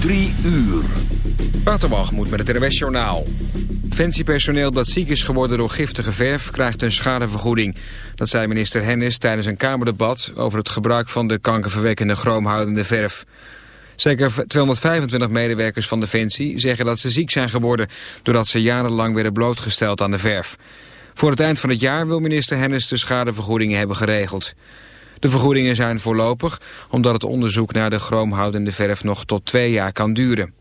Drie uur. moet met het RWS Journaal. Defensiepersoneel dat ziek is geworden door giftige verf krijgt een schadevergoeding. Dat zei minister Hennis tijdens een Kamerdebat over het gebruik van de kankerverwekkende chroomhoudende verf. Zeker 225 medewerkers van Defensie zeggen dat ze ziek zijn geworden... doordat ze jarenlang werden blootgesteld aan de verf. Voor het eind van het jaar wil minister Hennis de schadevergoedingen hebben geregeld. De vergoedingen zijn voorlopig, omdat het onderzoek naar de chroomhoudende verf nog tot twee jaar kan duren.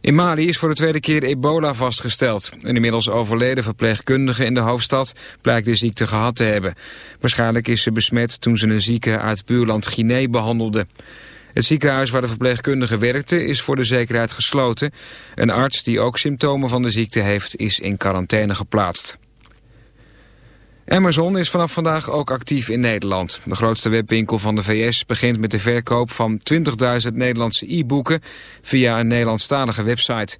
In Mali is voor de tweede keer ebola vastgesteld. Een inmiddels overleden verpleegkundige in de hoofdstad blijkt de ziekte gehad te hebben. Waarschijnlijk is ze besmet toen ze een zieke uit buurland Guinea behandelde. Het ziekenhuis waar de verpleegkundige werkte is voor de zekerheid gesloten. Een arts die ook symptomen van de ziekte heeft is in quarantaine geplaatst. Amazon is vanaf vandaag ook actief in Nederland. De grootste webwinkel van de VS begint met de verkoop van 20.000 Nederlandse e-boeken via een Nederlandstalige website.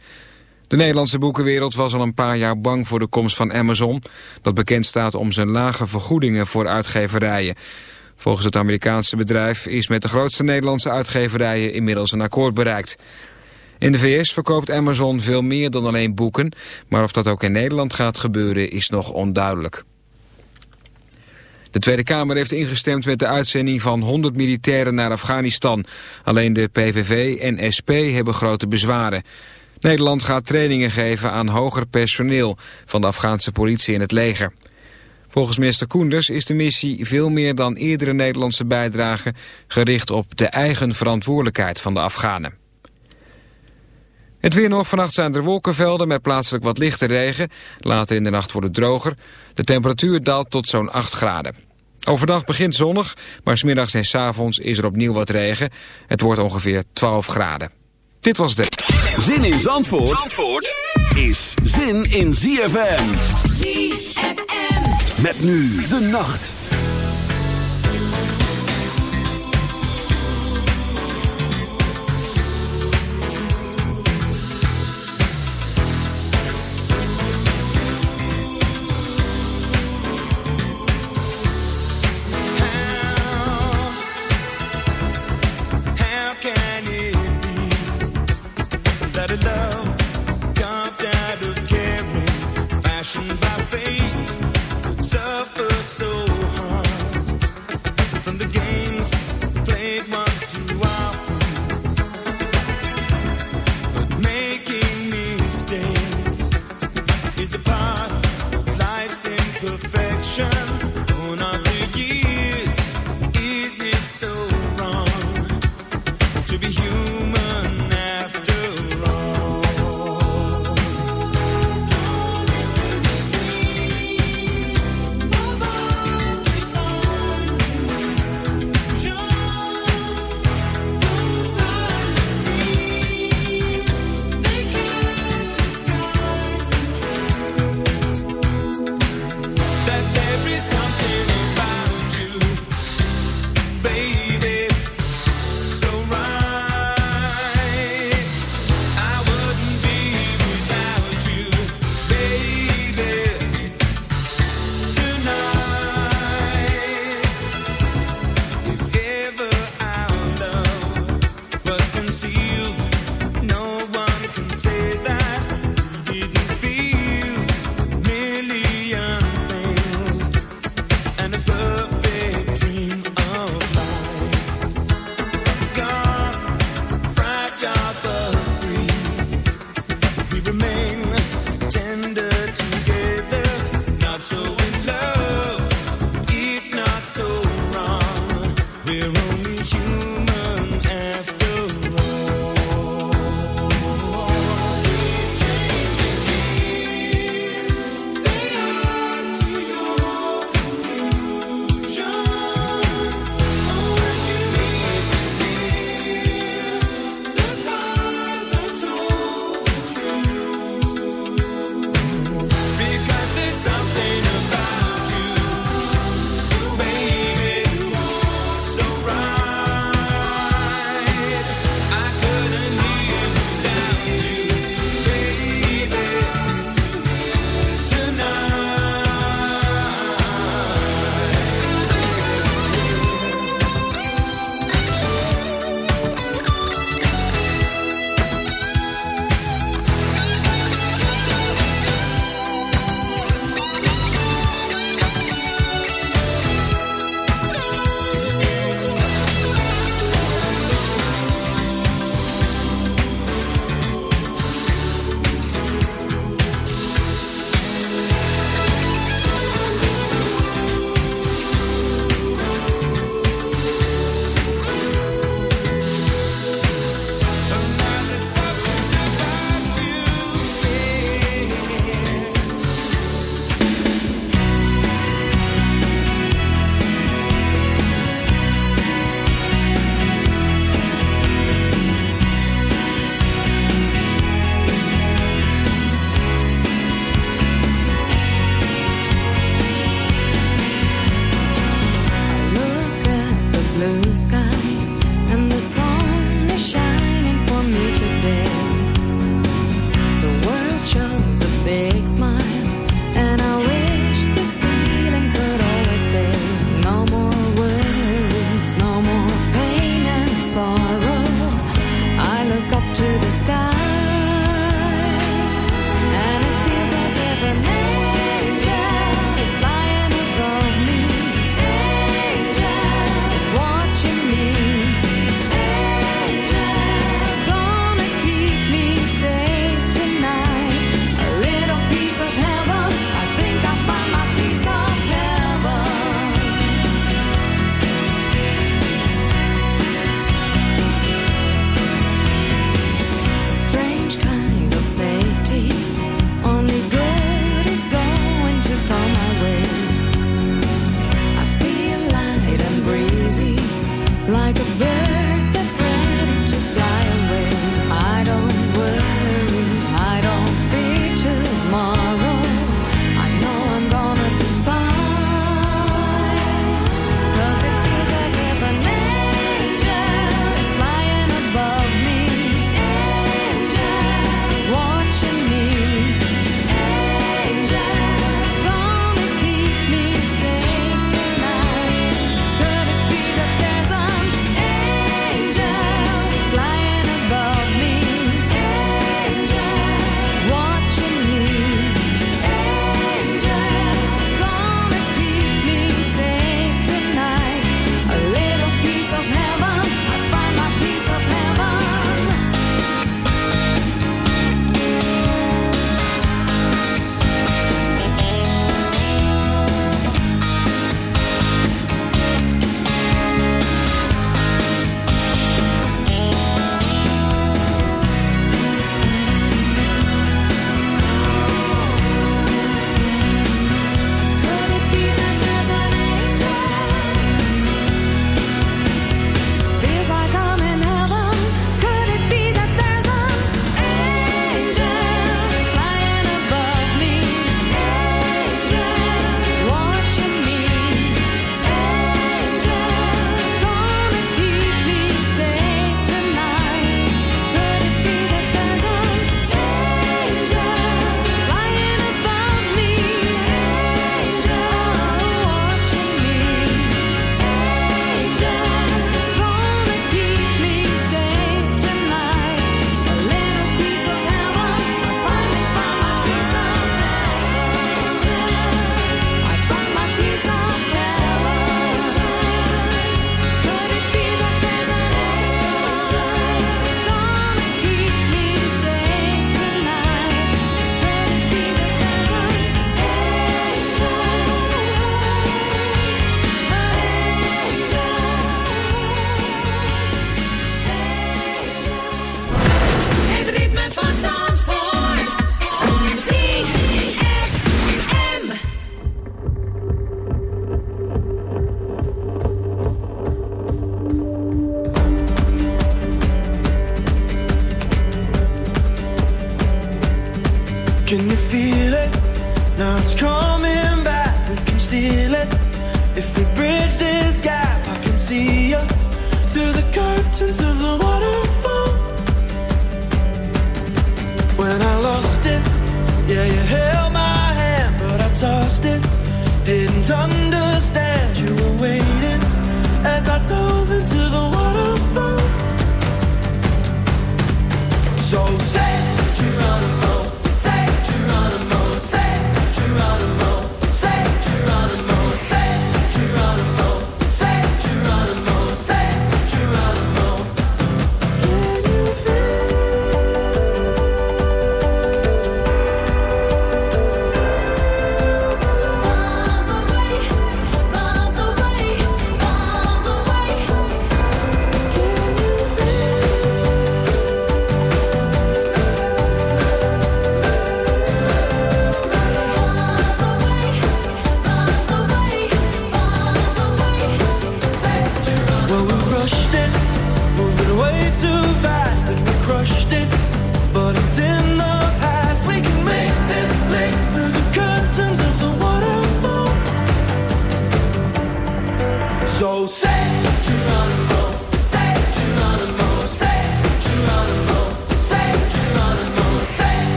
De Nederlandse boekenwereld was al een paar jaar bang voor de komst van Amazon, dat bekend staat om zijn lage vergoedingen voor uitgeverijen. Volgens het Amerikaanse bedrijf is met de grootste Nederlandse uitgeverijen inmiddels een akkoord bereikt. In de VS verkoopt Amazon veel meer dan alleen boeken, maar of dat ook in Nederland gaat gebeuren is nog onduidelijk. De Tweede Kamer heeft ingestemd met de uitzending van 100 militairen naar Afghanistan. Alleen de PVV en SP hebben grote bezwaren. Nederland gaat trainingen geven aan hoger personeel van de Afghaanse politie en het leger. Volgens minister Koenders is de missie veel meer dan eerdere Nederlandse bijdrage gericht op de eigen verantwoordelijkheid van de Afghanen. Het weer nog. Vannacht zijn er wolkenvelden met plaatselijk wat lichte regen. Later in de nacht wordt het droger. De temperatuur daalt tot zo'n 8 graden. Overdag begint zonnig, maar smiddags en s avonds is er opnieuw wat regen. Het wordt ongeveer 12 graden. Dit was het. Zin in Zandvoort, Zandvoort is zin in ZFM. ZFM. Met nu de nacht. see.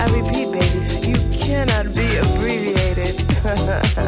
I repeat, baby, you cannot be abbreviated.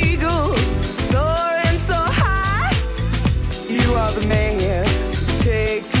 are the man who takes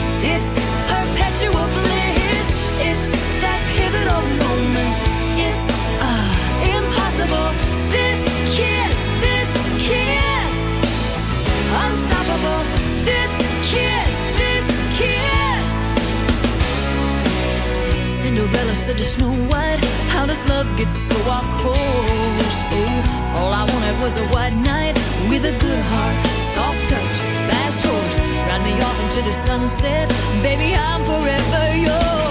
eyes just know snow How does love get so off course? Oh, all I wanted was a white knight With a good heart, soft touch, fast horse. Ride me off into the sunset. Baby, I'm forever yours.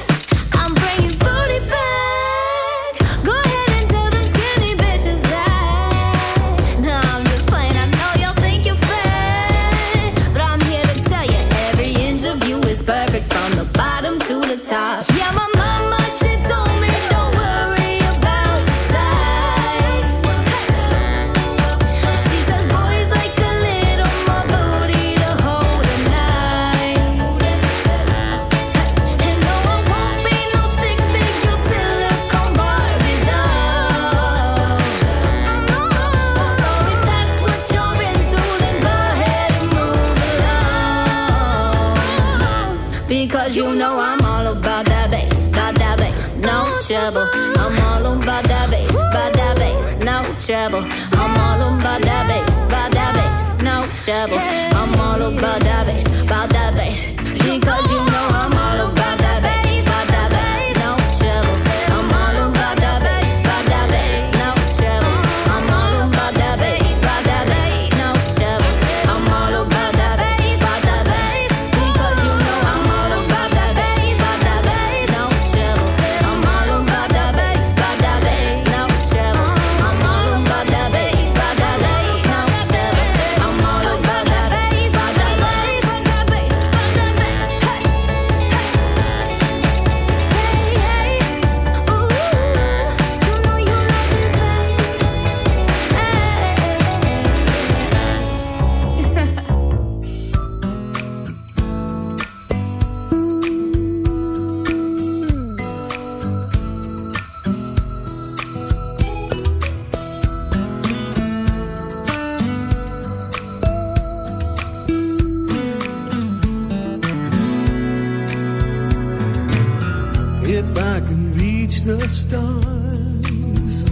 if I can reach the stars.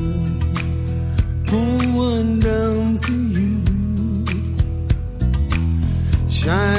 Pull one down to you. Shine